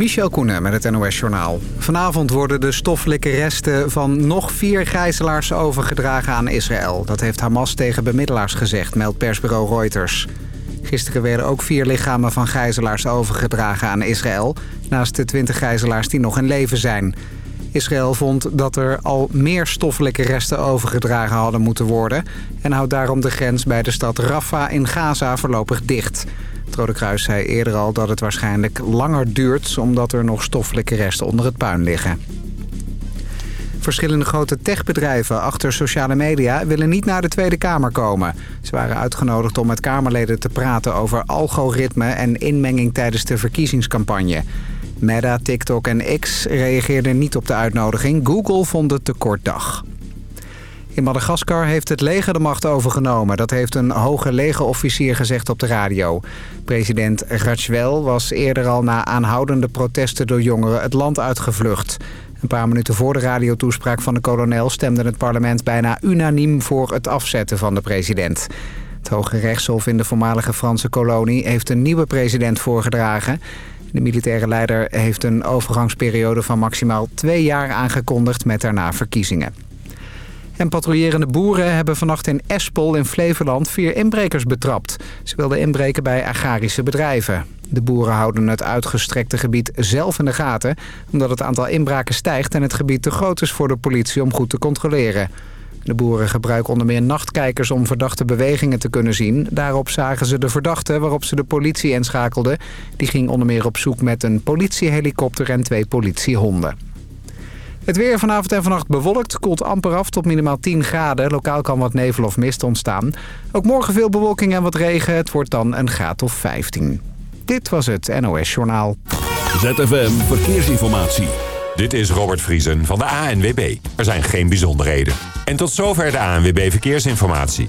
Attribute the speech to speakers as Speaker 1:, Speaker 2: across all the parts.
Speaker 1: Michel Koenen met het NOS-journaal. Vanavond worden de stoffelijke resten van nog vier gijzelaars overgedragen aan Israël. Dat heeft Hamas tegen bemiddelaars gezegd, meldt persbureau Reuters. Gisteren werden ook vier lichamen van gijzelaars overgedragen aan Israël... naast de twintig gijzelaars die nog in leven zijn. Israël vond dat er al meer stoffelijke resten overgedragen hadden moeten worden... en houdt daarom de grens bij de stad Rafah in Gaza voorlopig dicht... Rode Kruis zei eerder al dat het waarschijnlijk langer duurt... omdat er nog stoffelijke resten onder het puin liggen. Verschillende grote techbedrijven achter sociale media willen niet naar de Tweede Kamer komen. Ze waren uitgenodigd om met Kamerleden te praten over algoritme en inmenging tijdens de verkiezingscampagne. Meta, TikTok en X reageerden niet op de uitnodiging. Google vond het te kort dag. In Madagaskar heeft het leger de macht overgenomen. Dat heeft een hoge legerofficier gezegd op de radio. President Rachwel was eerder al na aanhoudende protesten door jongeren het land uitgevlucht. Een paar minuten voor de radiotoespraak van de kolonel stemde het parlement bijna unaniem voor het afzetten van de president. Het Hoge Rechtshof in de voormalige Franse kolonie heeft een nieuwe president voorgedragen. De militaire leider heeft een overgangsperiode van maximaal twee jaar aangekondigd met daarna verkiezingen. En patrouillerende boeren hebben vannacht in Espel in Flevoland vier inbrekers betrapt. Ze wilden inbreken bij agrarische bedrijven. De boeren houden het uitgestrekte gebied zelf in de gaten... omdat het aantal inbraken stijgt en het gebied te groot is voor de politie om goed te controleren. De boeren gebruiken onder meer nachtkijkers om verdachte bewegingen te kunnen zien. Daarop zagen ze de verdachte waarop ze de politie inschakelden. Die ging onder meer op zoek met een politiehelikopter en twee politiehonden. Het weer vanavond en vannacht bewolkt. Koelt amper af tot minimaal 10 graden. Lokaal kan wat nevel of mist ontstaan. Ook morgen veel bewolking en wat regen. Het wordt dan een graad of 15. Dit was het NOS Journaal.
Speaker 2: ZFM Verkeersinformatie.
Speaker 3: Dit is Robert Vriesen van de ANWB. Er zijn geen bijzonderheden. En tot zover de ANWB Verkeersinformatie.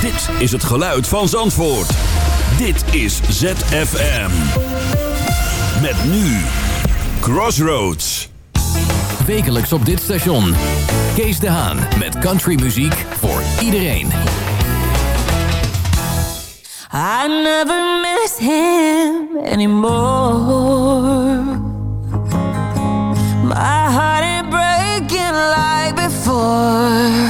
Speaker 2: Dit is het geluid van Zandvoort. Dit is ZFM. Met nu Crossroads.
Speaker 4: Wekelijks op dit station. Kees de Haan met countrymuziek voor iedereen.
Speaker 5: I never miss him anymore. My heart ain't breaking like before.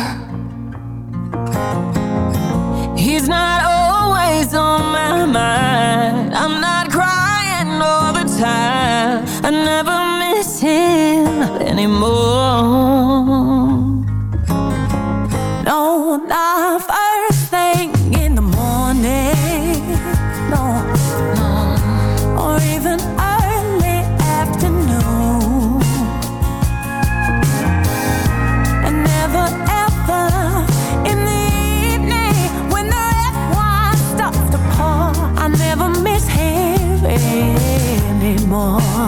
Speaker 6: 么？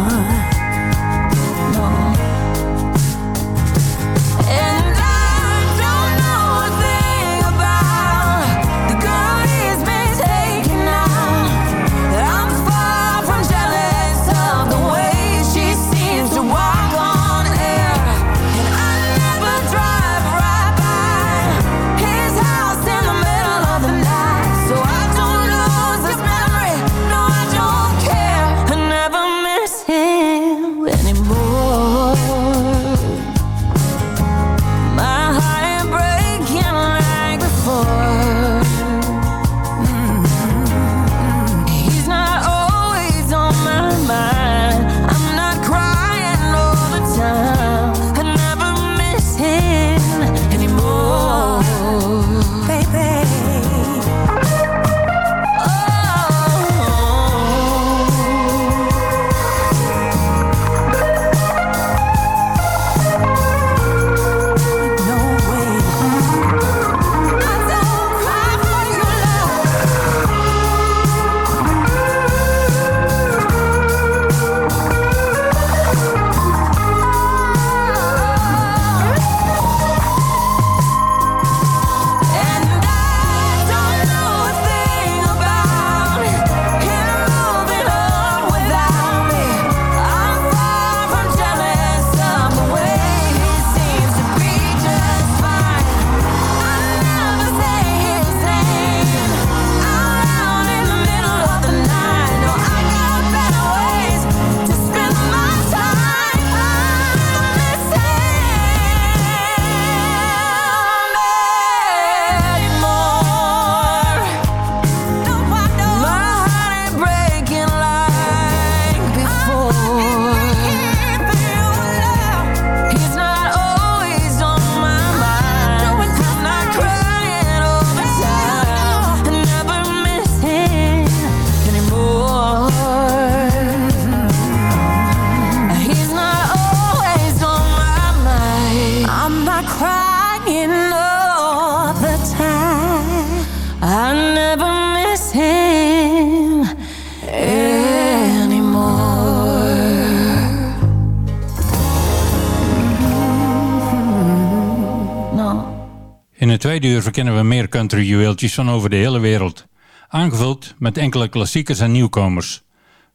Speaker 6: Country van over de hele wereld. Aangevuld met enkele klassiekers en nieuwkomers.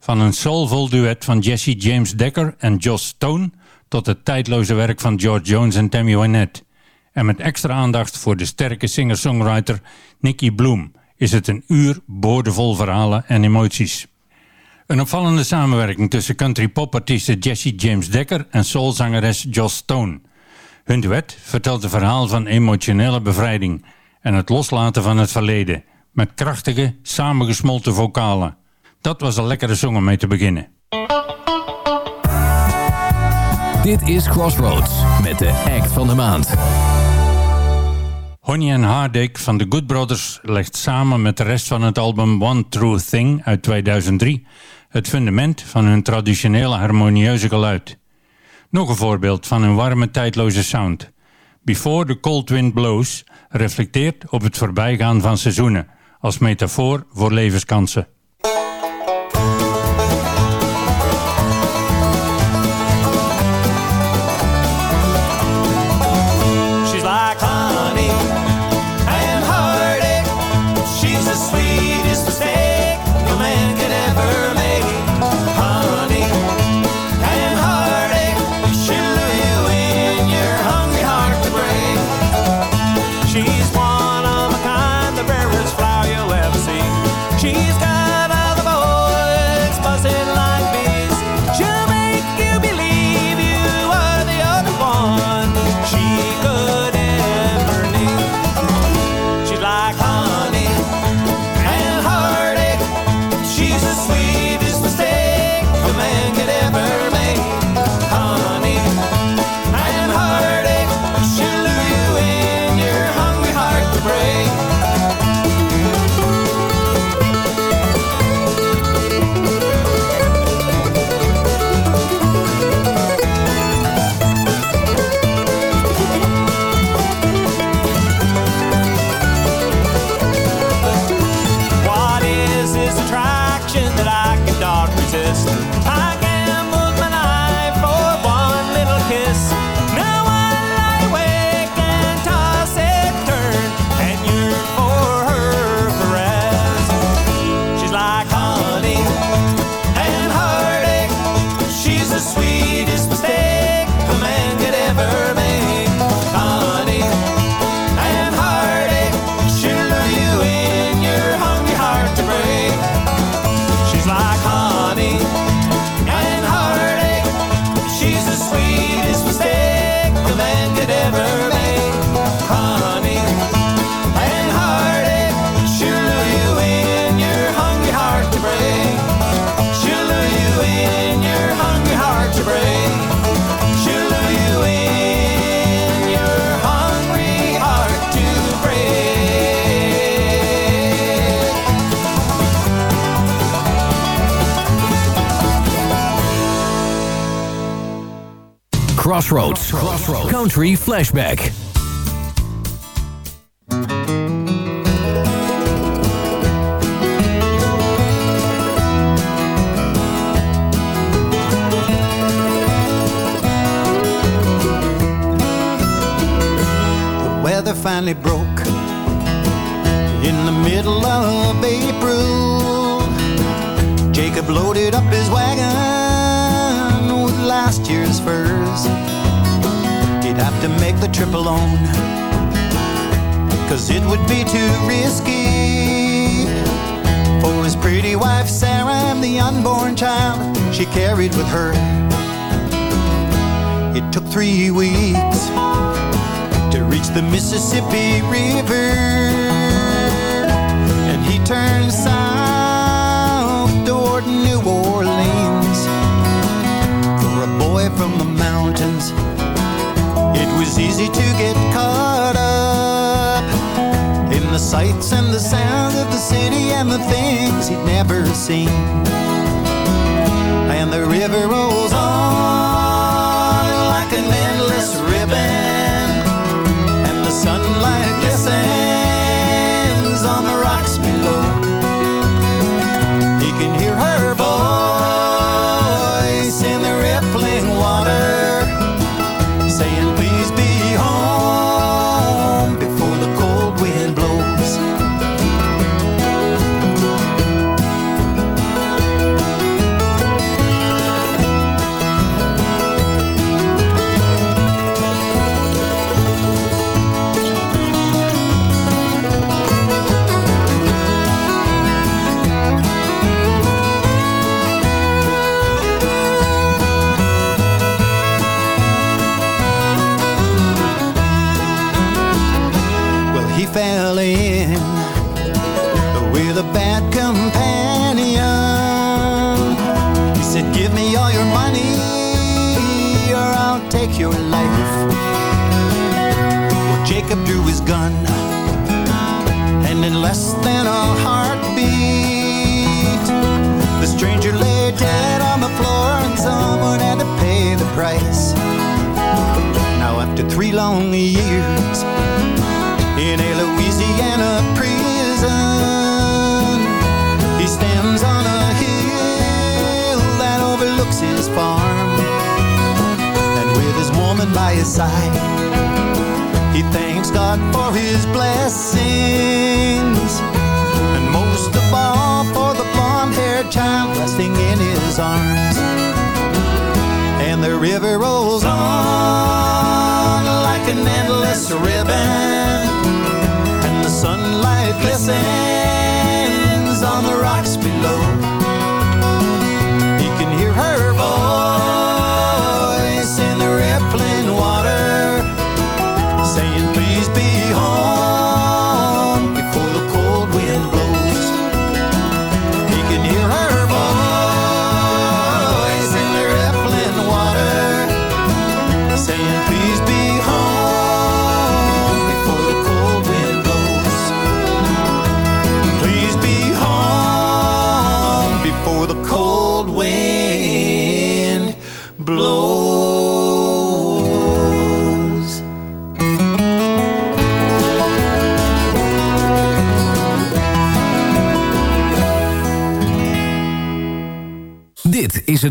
Speaker 6: Van een soulvol duet van Jesse James Decker en Joss Stone... tot het tijdloze werk van George Jones en Tammy Wynette. En met extra aandacht voor de sterke singer-songwriter Nicky Bloom... is het een uur boordevol verhalen en emoties. Een opvallende samenwerking tussen country popartiesten Jesse James Decker en soulzangeres Joss Stone. Hun duet vertelt een verhaal van emotionele bevrijding en het loslaten van het verleden, met krachtige, samengesmolten vocalen. Dat was een lekkere song om mee te beginnen.
Speaker 5: Dit is Crossroads met de act van de maand.
Speaker 6: Honey and Hardake van de Good Brothers legt samen met de rest van het album One True Thing uit 2003 het fundament van hun traditionele harmonieuze geluid. Nog een voorbeeld van een warme tijdloze sound. Before the Cold Wind Blows reflecteert op het voorbijgaan van seizoenen als metafoor voor levenskansen.
Speaker 5: Crossroads. Country Flashback.
Speaker 7: The weather finally broke trip alone, cause it would be too risky. For his pretty wife Sarah and the unborn child she carried with her. It took three weeks to reach the Mississippi River. And he turned south toward New Orleans. For a boy from the mountains, it was easy to get caught up in the sights and the sounds of the city and the things he'd never seen. And the river rolls on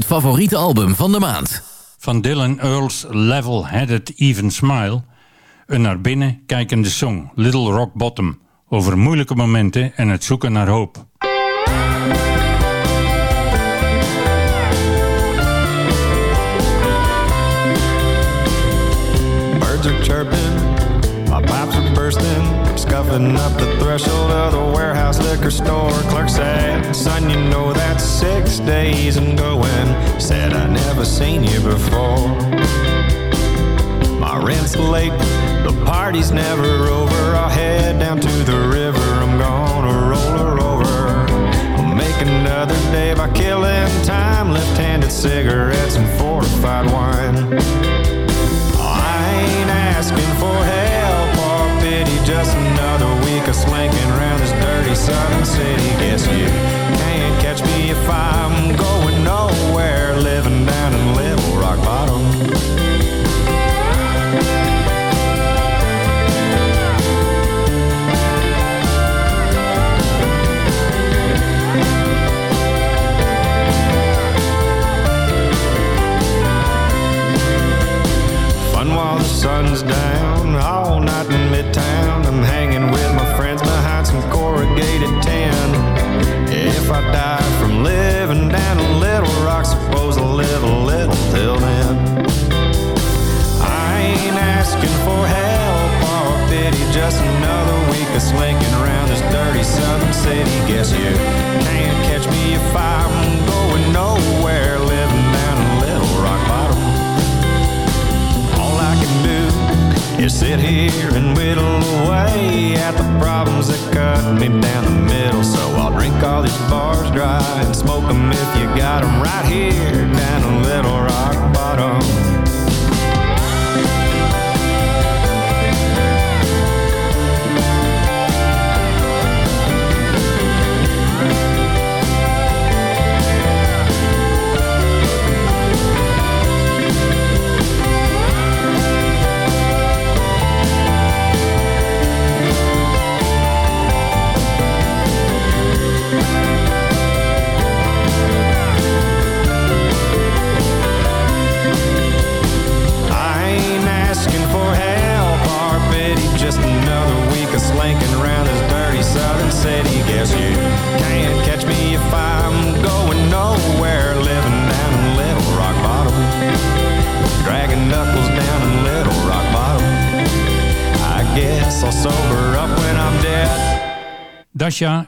Speaker 5: favoriete album van de maand.
Speaker 6: Van Dylan Earl's level-headed even smile... een naar binnen kijkende song, Little Rock Bottom... over moeilijke momenten en het zoeken naar hoop.
Speaker 8: Birds are chirping, my are bursting... up the threshold of Liquor store clerk said, Son, you know that's six days and going. Said, I never seen you before. My rent's late, the party's never over. I head down to the river, I'm gonna roll her over. I'll make another day by killing time, left handed cigarettes and fortified wine. I ain't asking for help or pity, just another week of slinking around this dirty sunset, guess you can't catch me if I'm going nowhere, living down and living.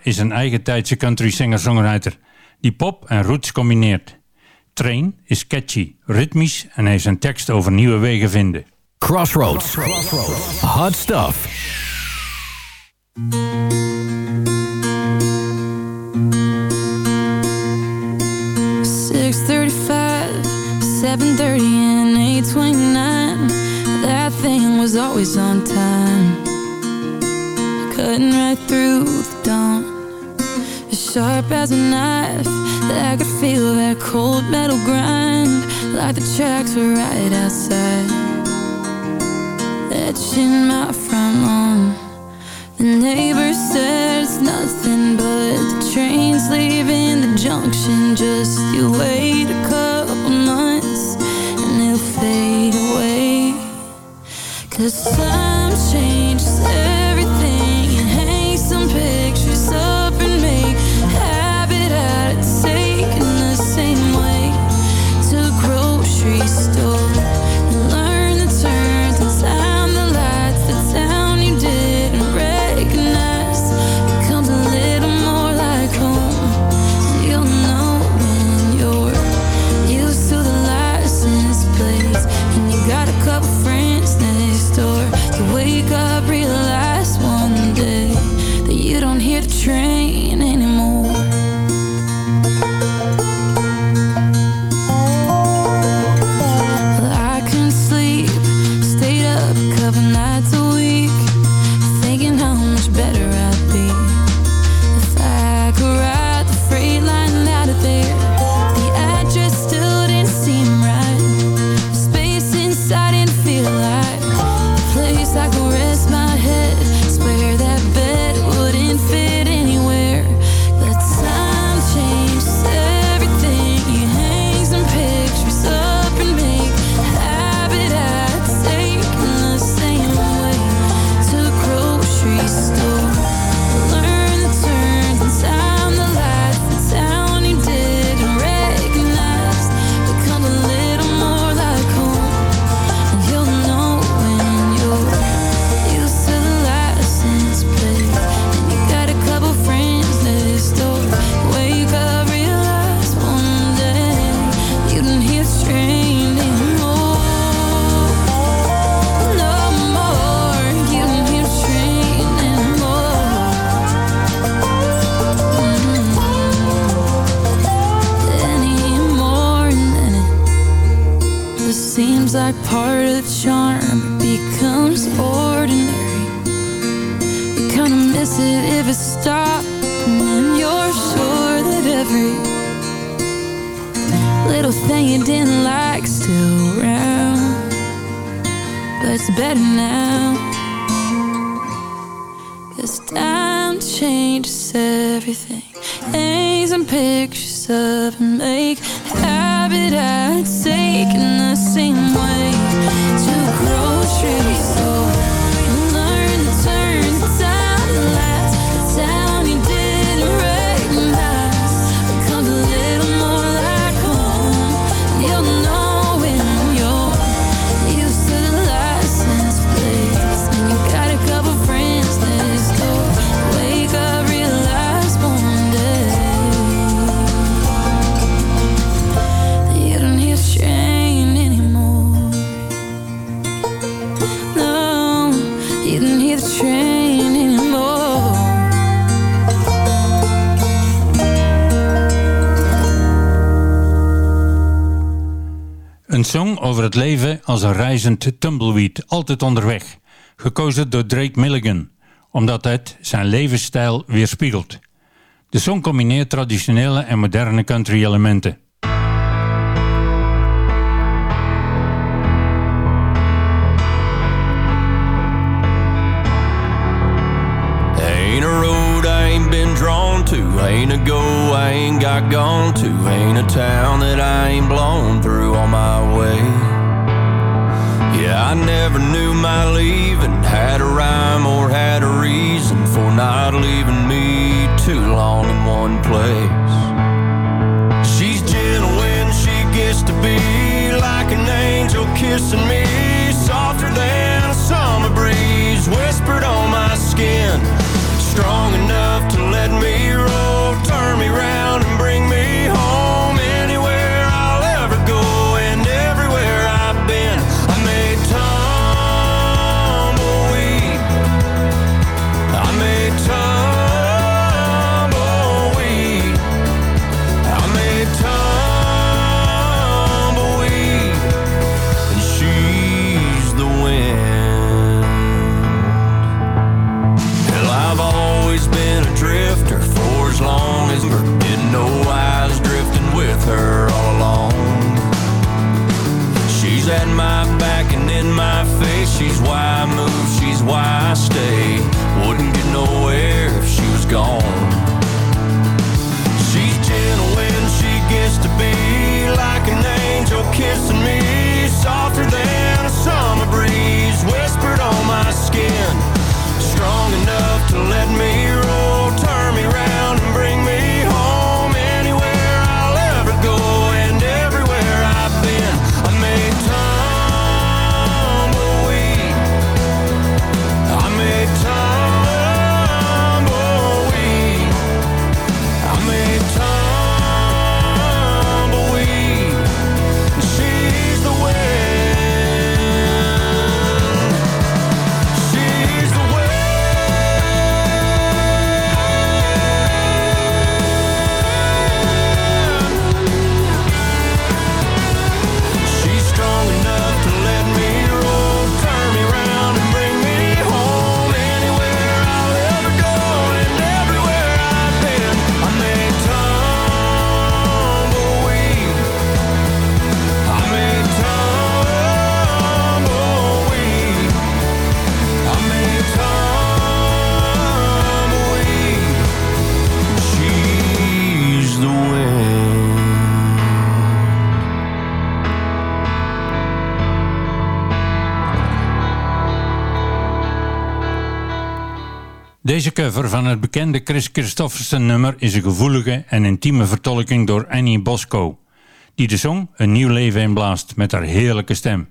Speaker 6: Is een eigentijdse country singer-songwriter die pop en roots combineert. Train is catchy, ritmisch en heeft zijn tekst over nieuwe wegen vinden.
Speaker 5: Crossroads. Hot stuff.
Speaker 9: the tracks were right outside Etching my In his in
Speaker 6: Een song over het leven als een reizend tumbleweed, altijd onderweg. Gekozen door Drake Milligan, omdat het zijn levensstijl weerspiegelt. De song combineert traditionele en moderne country elementen.
Speaker 10: Ain't a go I ain't got gone to. Ain't a town that I ain't blown through on my way. Yeah, I never knew my leaving had a rhyme or had a reason for not leaving me too long in one place. She's gentle when she gets to be like an angel kissing me, softer than a summer breeze, whispered on my skin, strong enough to let me
Speaker 9: cover van het bekende Chris Christoffersen nummer is een gevoelige en intieme vertolking door Annie Bosco, die de song een nieuw leven inblaast met haar heerlijke stem.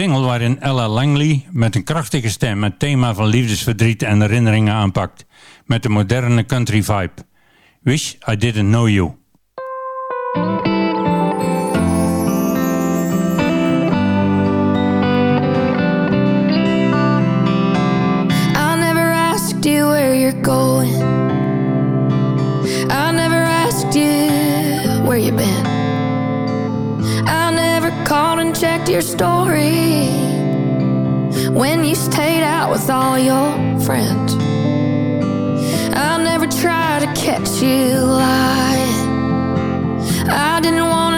Speaker 9: single waarin Ella Langley met een krachtige stem het thema van liefdesverdriet en herinneringen aanpakt, met een moderne country vibe. Wish I Didn't Know You.
Speaker 11: I never asked you where you're going your story when you stayed out with all your friends. I never tried to catch you lying. I didn't want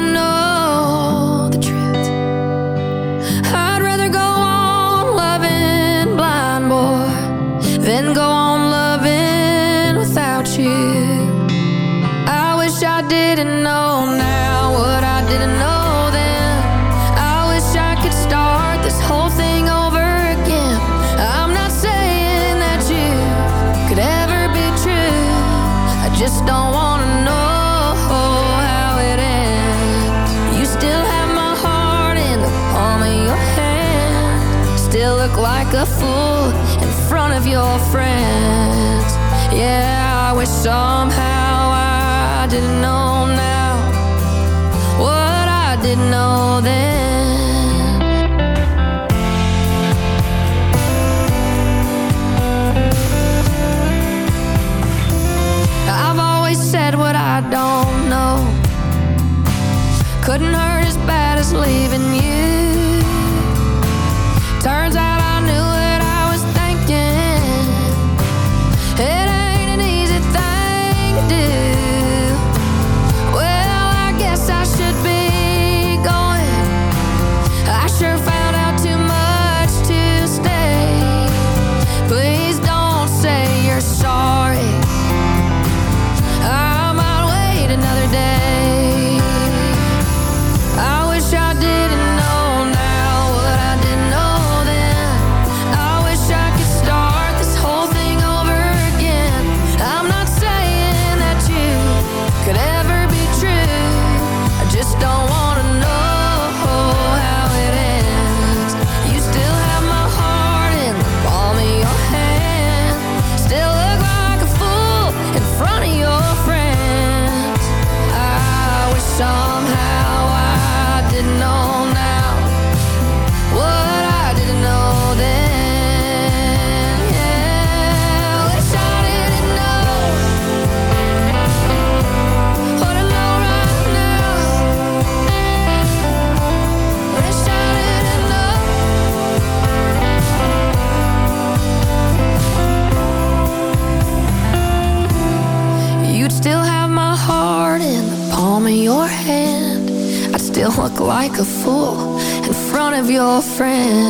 Speaker 11: friend.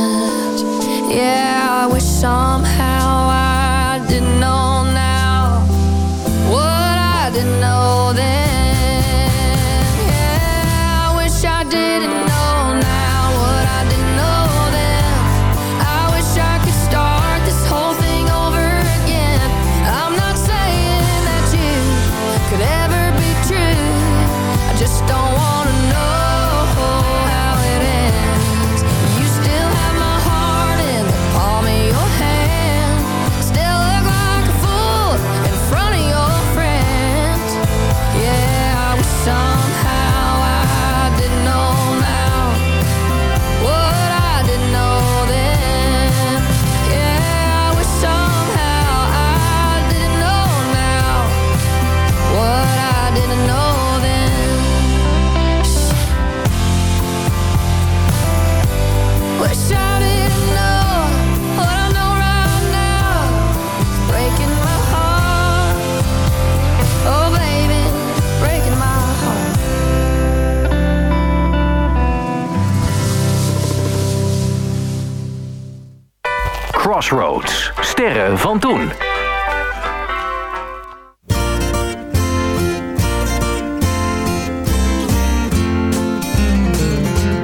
Speaker 12: Crossroads. Sterren van toen.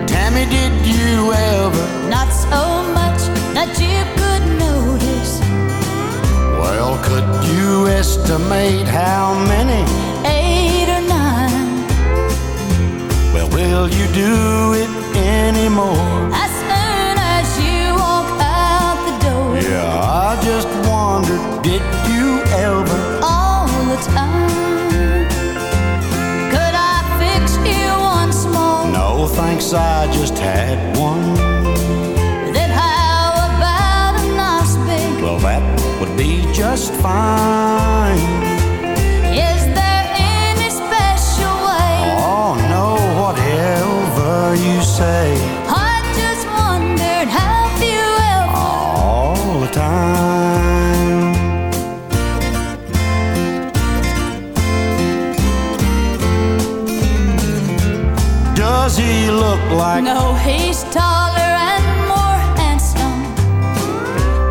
Speaker 7: Tammy, did you ever?
Speaker 9: Not so much that you could notice.
Speaker 7: Well, could you estimate how many?
Speaker 9: Eight or nine.
Speaker 7: Well, will you do it anymore? Fine.
Speaker 9: Is there any special way?
Speaker 7: Oh, no, whatever you say.
Speaker 9: I just wondered, have you ever?
Speaker 7: All the time. Does he look like?
Speaker 9: No, he's taller and more handsome.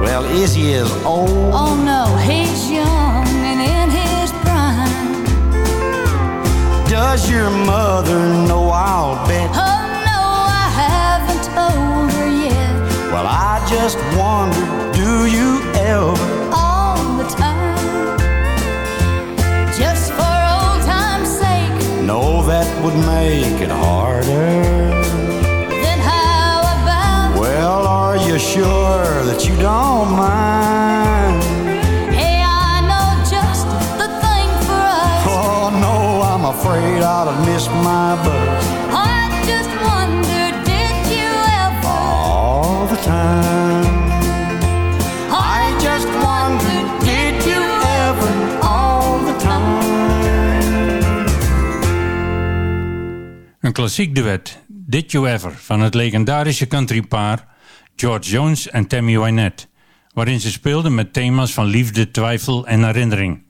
Speaker 7: Well, is he as old? Your mother know? I'll bet.
Speaker 9: Oh no, I haven't told her yet.
Speaker 7: Well, I just wondered, do you ever?
Speaker 9: All the time. Just for old time's sake.
Speaker 7: No, that would make it harder.
Speaker 9: Then how about?
Speaker 7: Well, are you sure that you don't mind? Afraid I'd have missed my bus
Speaker 9: I just wondered, did you ever?
Speaker 7: all the time. I just wondered, did you ever? All the time.
Speaker 6: Een klassiek duet, Did You Ever, van het legendarische countrypaar George Jones en Tammy Wynette, waarin ze speelden met thema's van liefde, twijfel en herinnering.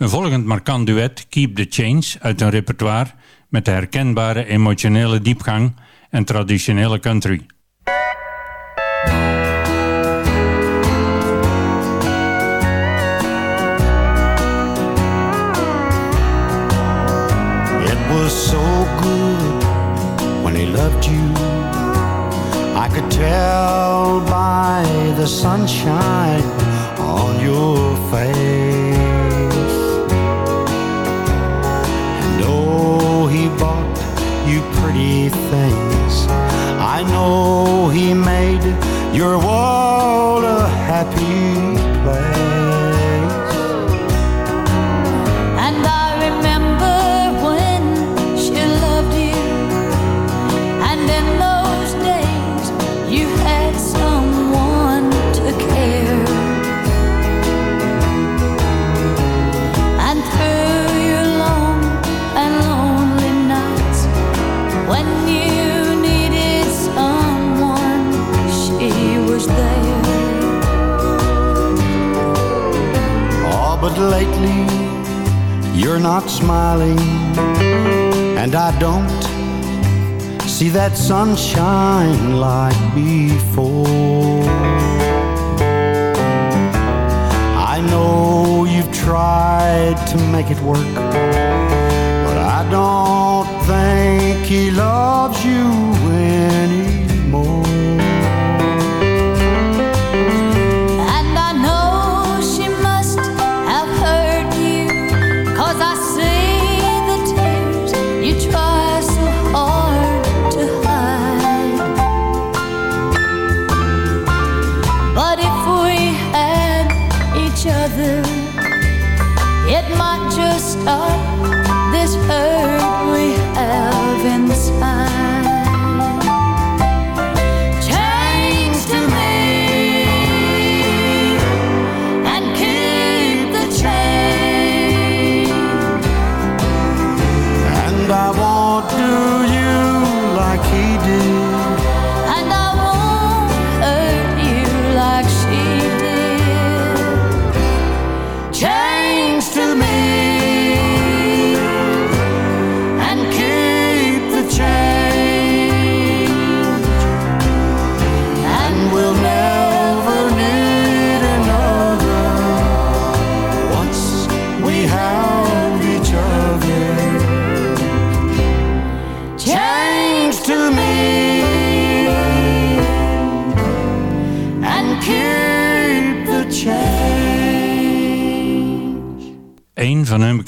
Speaker 6: Een volgend markant duet, Keep the Change, uit hun repertoire met de herkenbare emotionele diepgang en traditionele country.
Speaker 7: It was so good when he loved you. I could tell by the sunshine on your face. Pretty things. I know he made your world a happy lately you're not smiling, And I don't see that sunshine like before. I know you've tried to make it work, but I don't think he loves you anymore.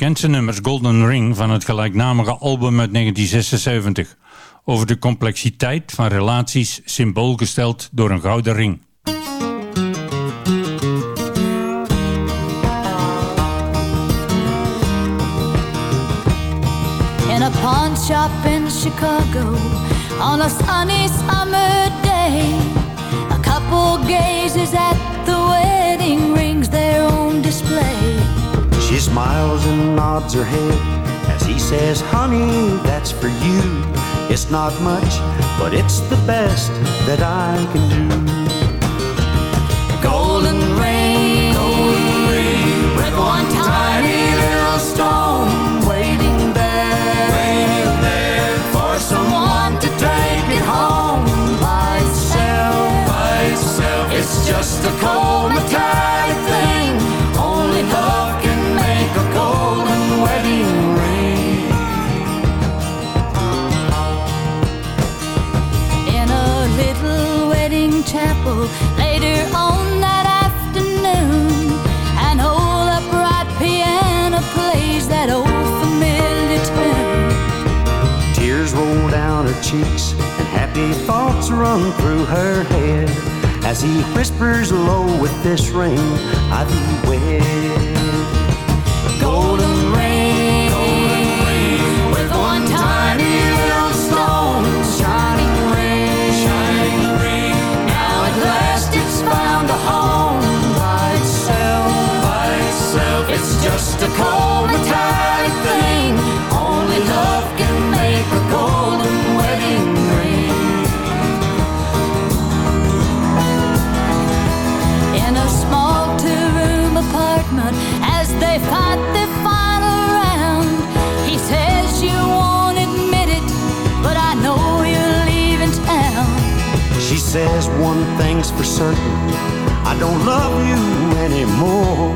Speaker 6: Bekendste nummers, Golden Ring, van het gelijknamige album uit 1976. Over de complexiteit van relaties, symbool gesteld door een gouden ring.
Speaker 9: in a pawn shop in Chicago on a sunny summer day. A couple gazes at
Speaker 7: smiles and nods her head as he says, Honey, that's for you. It's not much, but it's the best that I can do. Through her head as he whispers low with this ring, I thee wed.
Speaker 9: Says
Speaker 7: one thing's for certain I don't love you anymore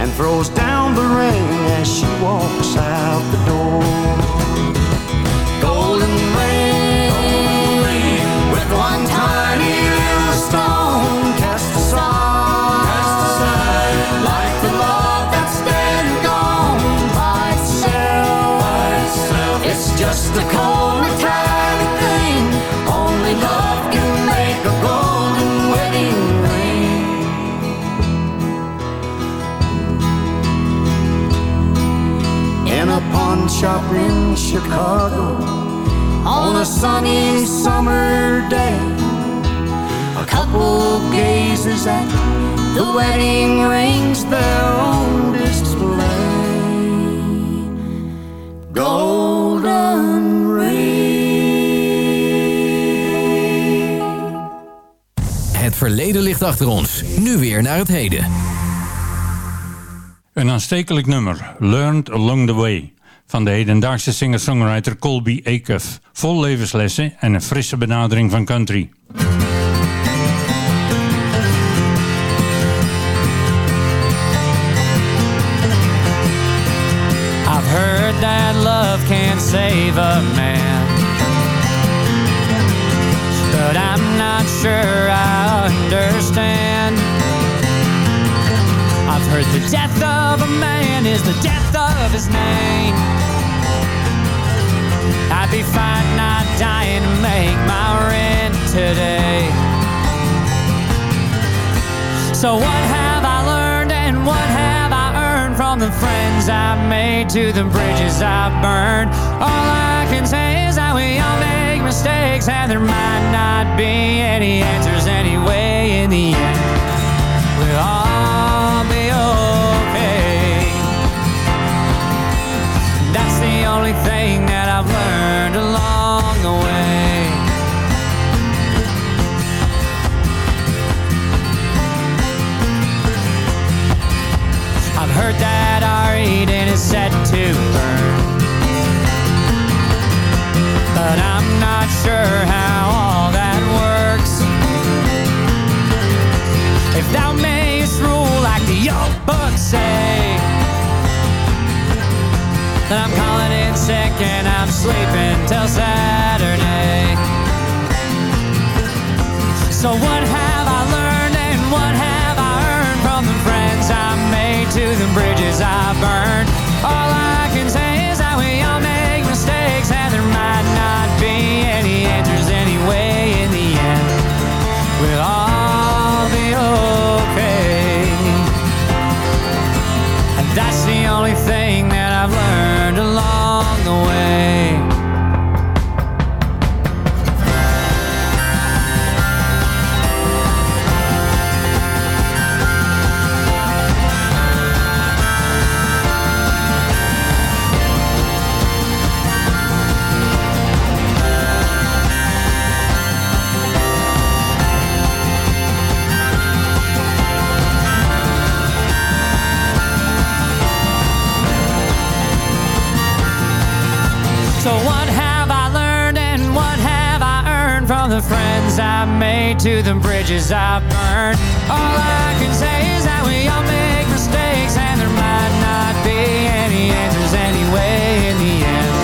Speaker 7: and throws down the ring as she walks out the door. Shop in Chicago on a sunny summer day. A couple gazes at the wedding rings there on display. Golden ring.
Speaker 5: Het verleden ligt achter ons. Nu weer naar het heden.
Speaker 6: Een aanstekelijk nummer, Learned Along the Way. Van de hedendaagse singer-songwriter Colby Acuff. Vol levenslessen en een frisse benadering van country.
Speaker 13: I've heard that love can't save a man. But I'm not sure I understand. I've heard the death of a man is the death of his name. I'd be fine not dying to make my rent today. So what have I learned and what have I earned from the friends I've made to the bridges I've burned? All I can say is that we all make mistakes and there might not be any answers anyway in the end. We'll all be okay. That's the only thing heard that our Eden is set to burn. But I'm not sure how all that works. If thou mayest rule like the old books say, then I'm calling in sick and I'm sleeping till Saturday. So what have bridges I burned? All I can say is that we all make mistakes and there might not be any answers anyway in the end. We'll all be okay. And that's the only thing that I've learned along the way. From the friends I've made to the bridges I've burned? All I can say is that we all make mistakes and there might not be any answers anyway in the end.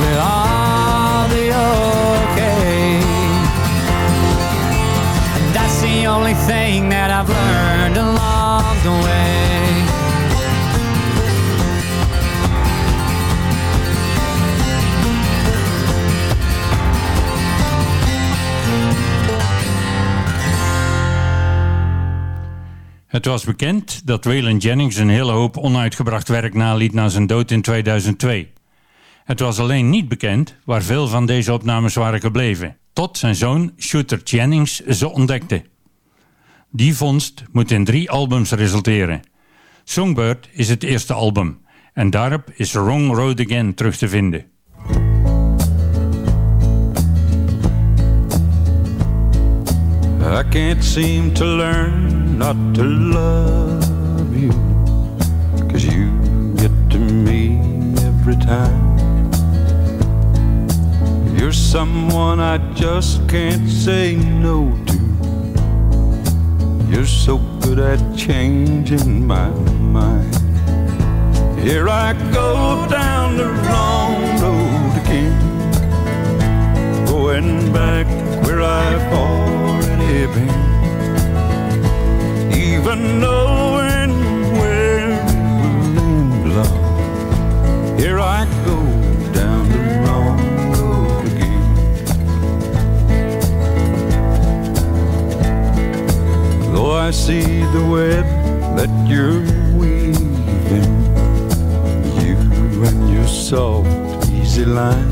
Speaker 13: We'll all be okay. And that's the only thing that I've learned along the way.
Speaker 6: Het was bekend dat Waylon Jennings een hele hoop onuitgebracht werk naliet na zijn dood in 2002. Het was alleen niet bekend waar veel van deze opnames waren gebleven, tot zijn zoon Shooter Jennings ze ontdekte. Die vondst moet in drie albums resulteren. Songbird is het eerste album en daarop is Wrong Road Again terug te vinden.
Speaker 14: I can't seem to learn not to love you. Cause you get to me every time. You're someone I just can't say no to. You're so good at changing my mind. Here I go down the wrong road again. Going back where I've already been. Even knowing where end, love. Here I go down the wrong road again. Though I see the web that you're weaving, you and your soft, easy line.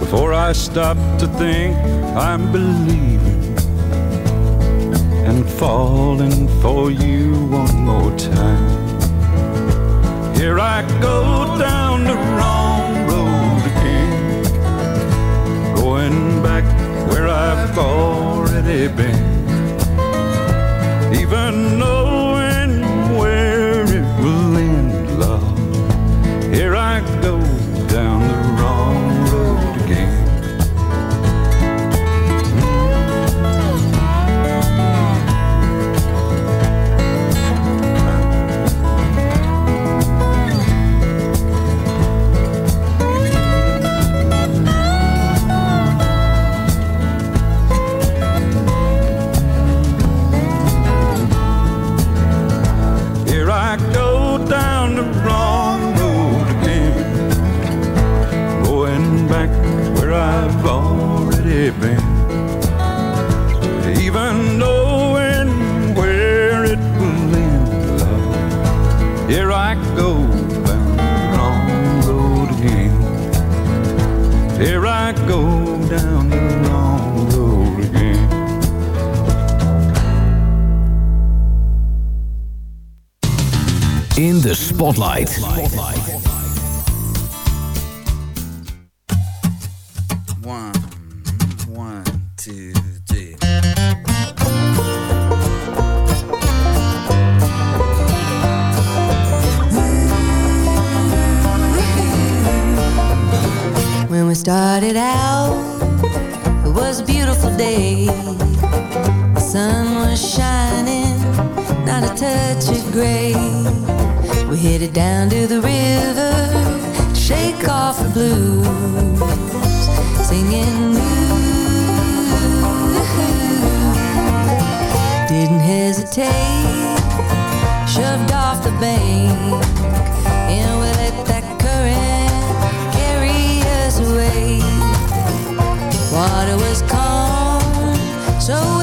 Speaker 14: Before I stop to think, I'm believing falling for you one more time. Here I go down the wrong road again, going back where I've already been. Even knowing
Speaker 5: In the Spotlight.
Speaker 15: One, one, two, three.
Speaker 9: When we started out, it was a beautiful day. The sun was shining, not a touch of gray. We headed down to the river to shake off the blues, singing. "Ooh." Didn't hesitate, shoved off the bank, and we let that current carry us away. Water was calm, so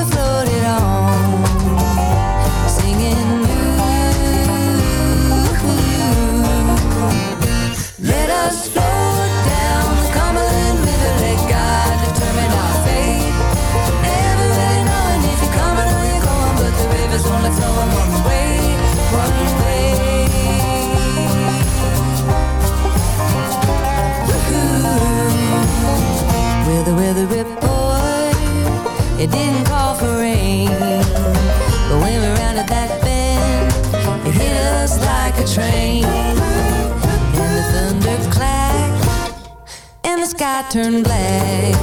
Speaker 9: sky turned black.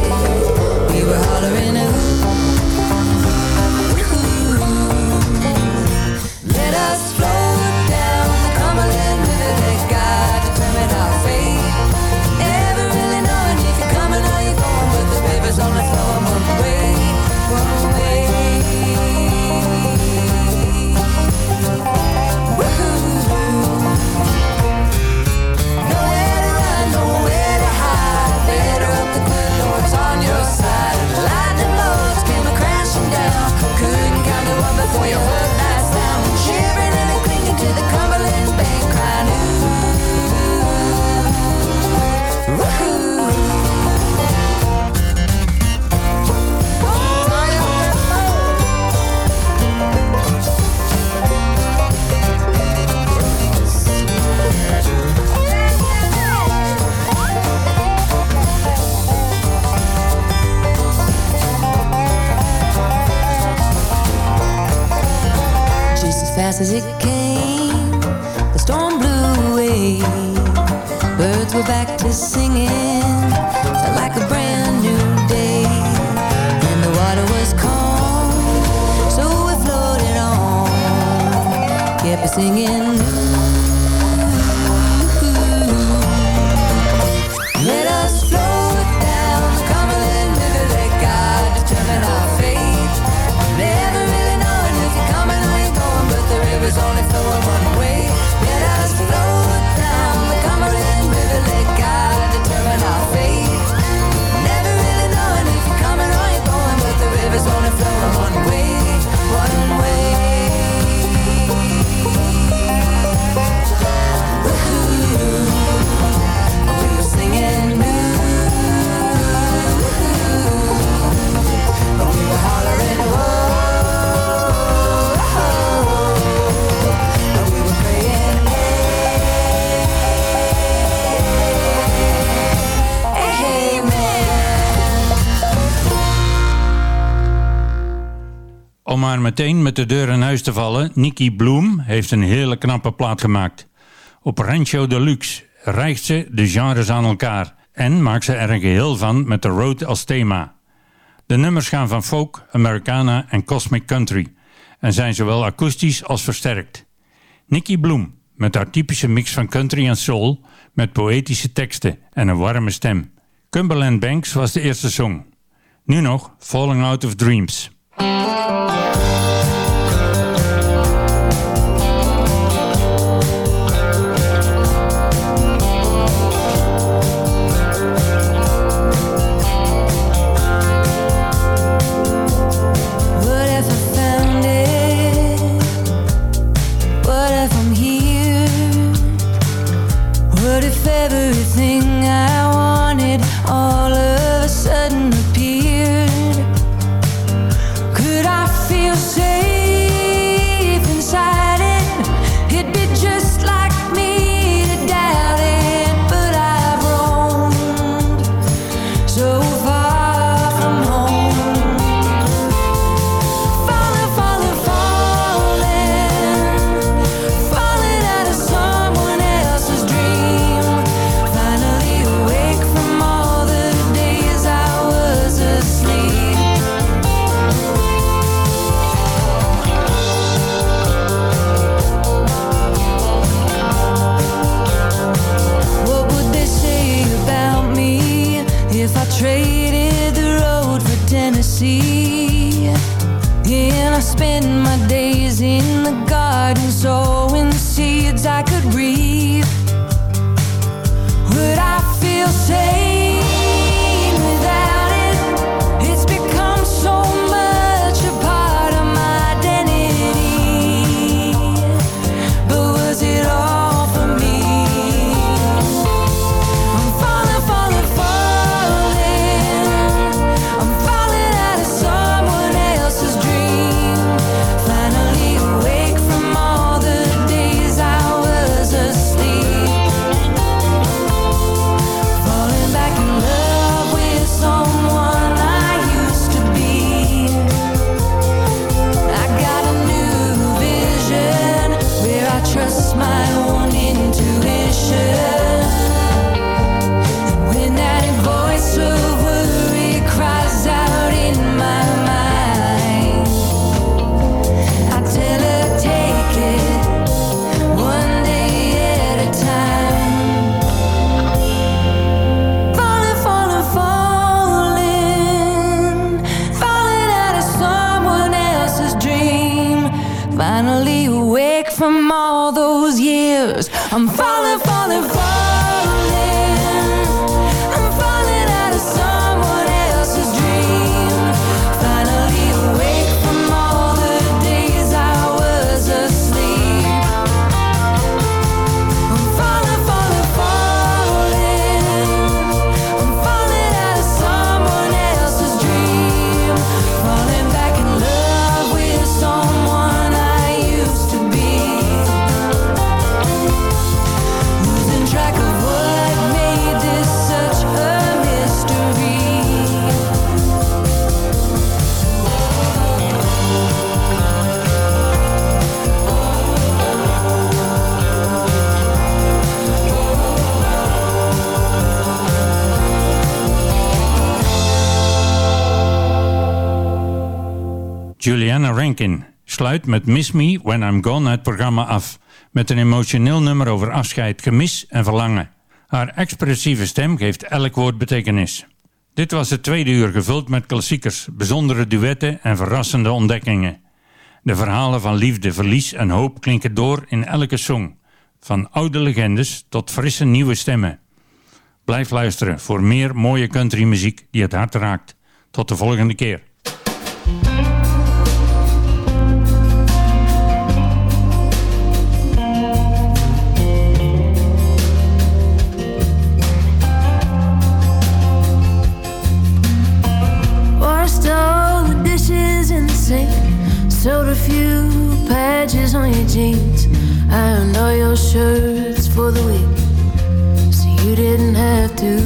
Speaker 9: We were hollering, for your
Speaker 6: meteen met de deur in huis te vallen, Nicky Bloom heeft een hele knappe plaat gemaakt. Op Rancho Deluxe rijgt ze de genres aan elkaar en maakt ze er een geheel van met de road als thema. De nummers gaan van folk, Americana en cosmic country en zijn zowel akoestisch als versterkt. Nicky Bloom met haar typische mix van country en soul met poëtische teksten en een warme stem. Cumberland Banks was de eerste song. Nu nog Falling Out of Dreams. Juliana Rankin sluit met Miss Me When I'm Gone het programma af. Met een emotioneel nummer over afscheid, gemis en verlangen. Haar expressieve stem geeft elk woord betekenis. Dit was het tweede uur gevuld met klassiekers, bijzondere duetten en verrassende ontdekkingen. De verhalen van liefde, verlies en hoop klinken door in elke song. Van oude legendes tot frisse nieuwe stemmen. Blijf luisteren voor meer mooie countrymuziek die het hart raakt. Tot de volgende keer.
Speaker 9: ironed all your shirts for the week, so you didn't have to.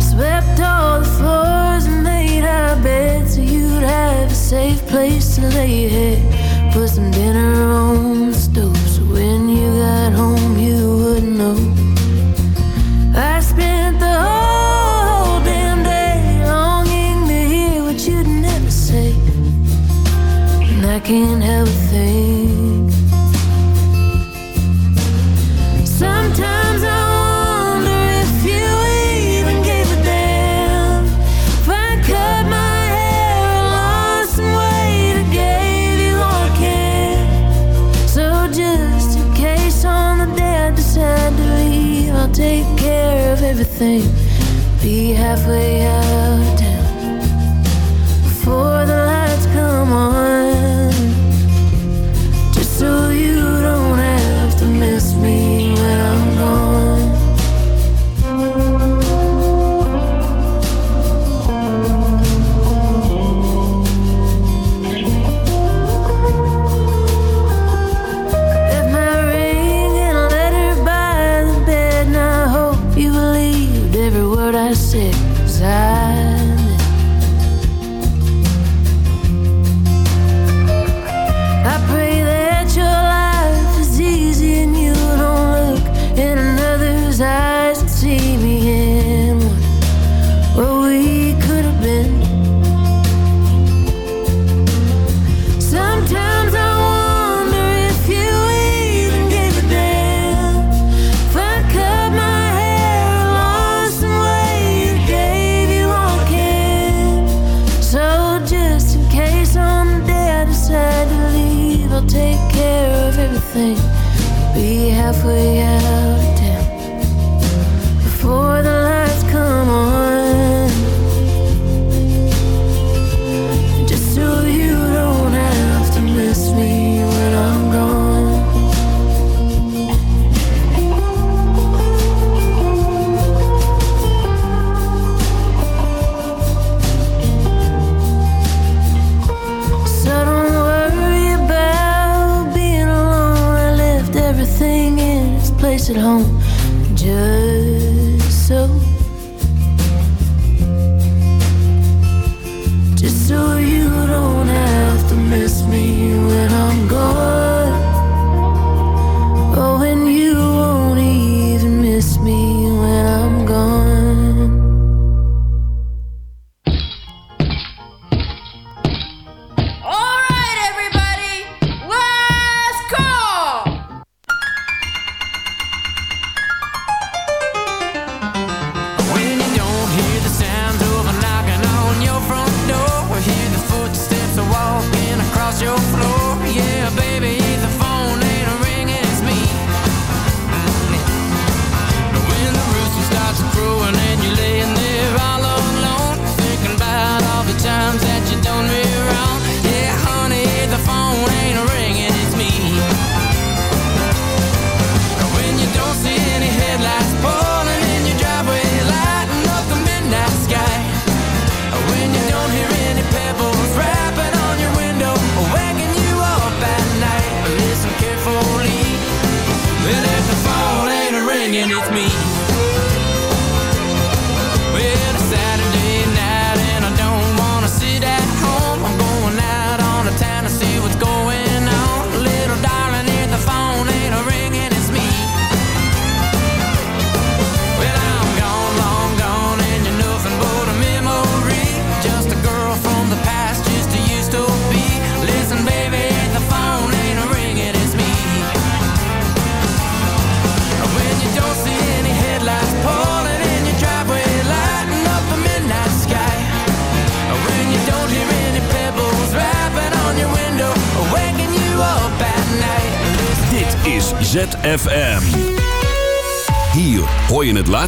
Speaker 9: Swept all the floors and made our bed, so you'd have a safe place to lay your head. Put some dinner on the stove, so when you got home, you would know. I spent the whole damn day longing to hear what you'd never say, and I can't help a thing. Be halfway out.